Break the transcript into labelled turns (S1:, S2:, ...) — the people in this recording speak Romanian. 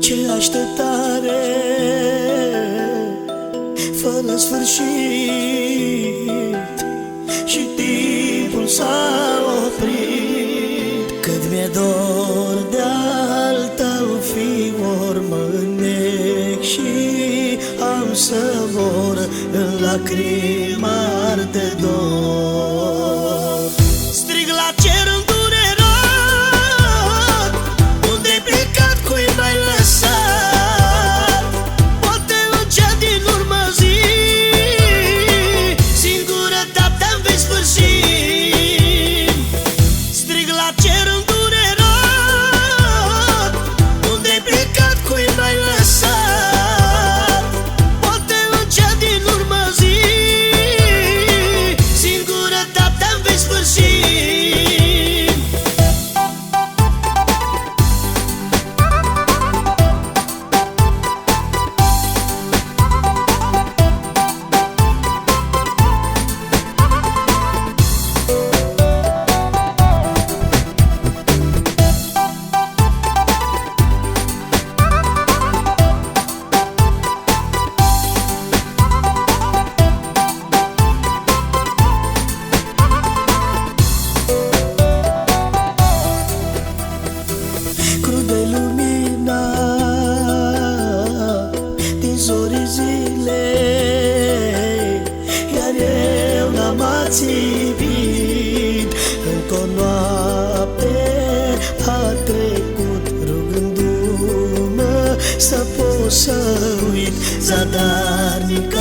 S1: Ce așteptare. Fără sfârșit Și timpul s-a oprit. Cât mi-e dor de al tău fior Mânec și am să mor În lacrimi de dor. Din urmă zori zile Iar eu n-am ațivit. Încă o noapte a trecut Rugându-mă să pot să uit Zadarnic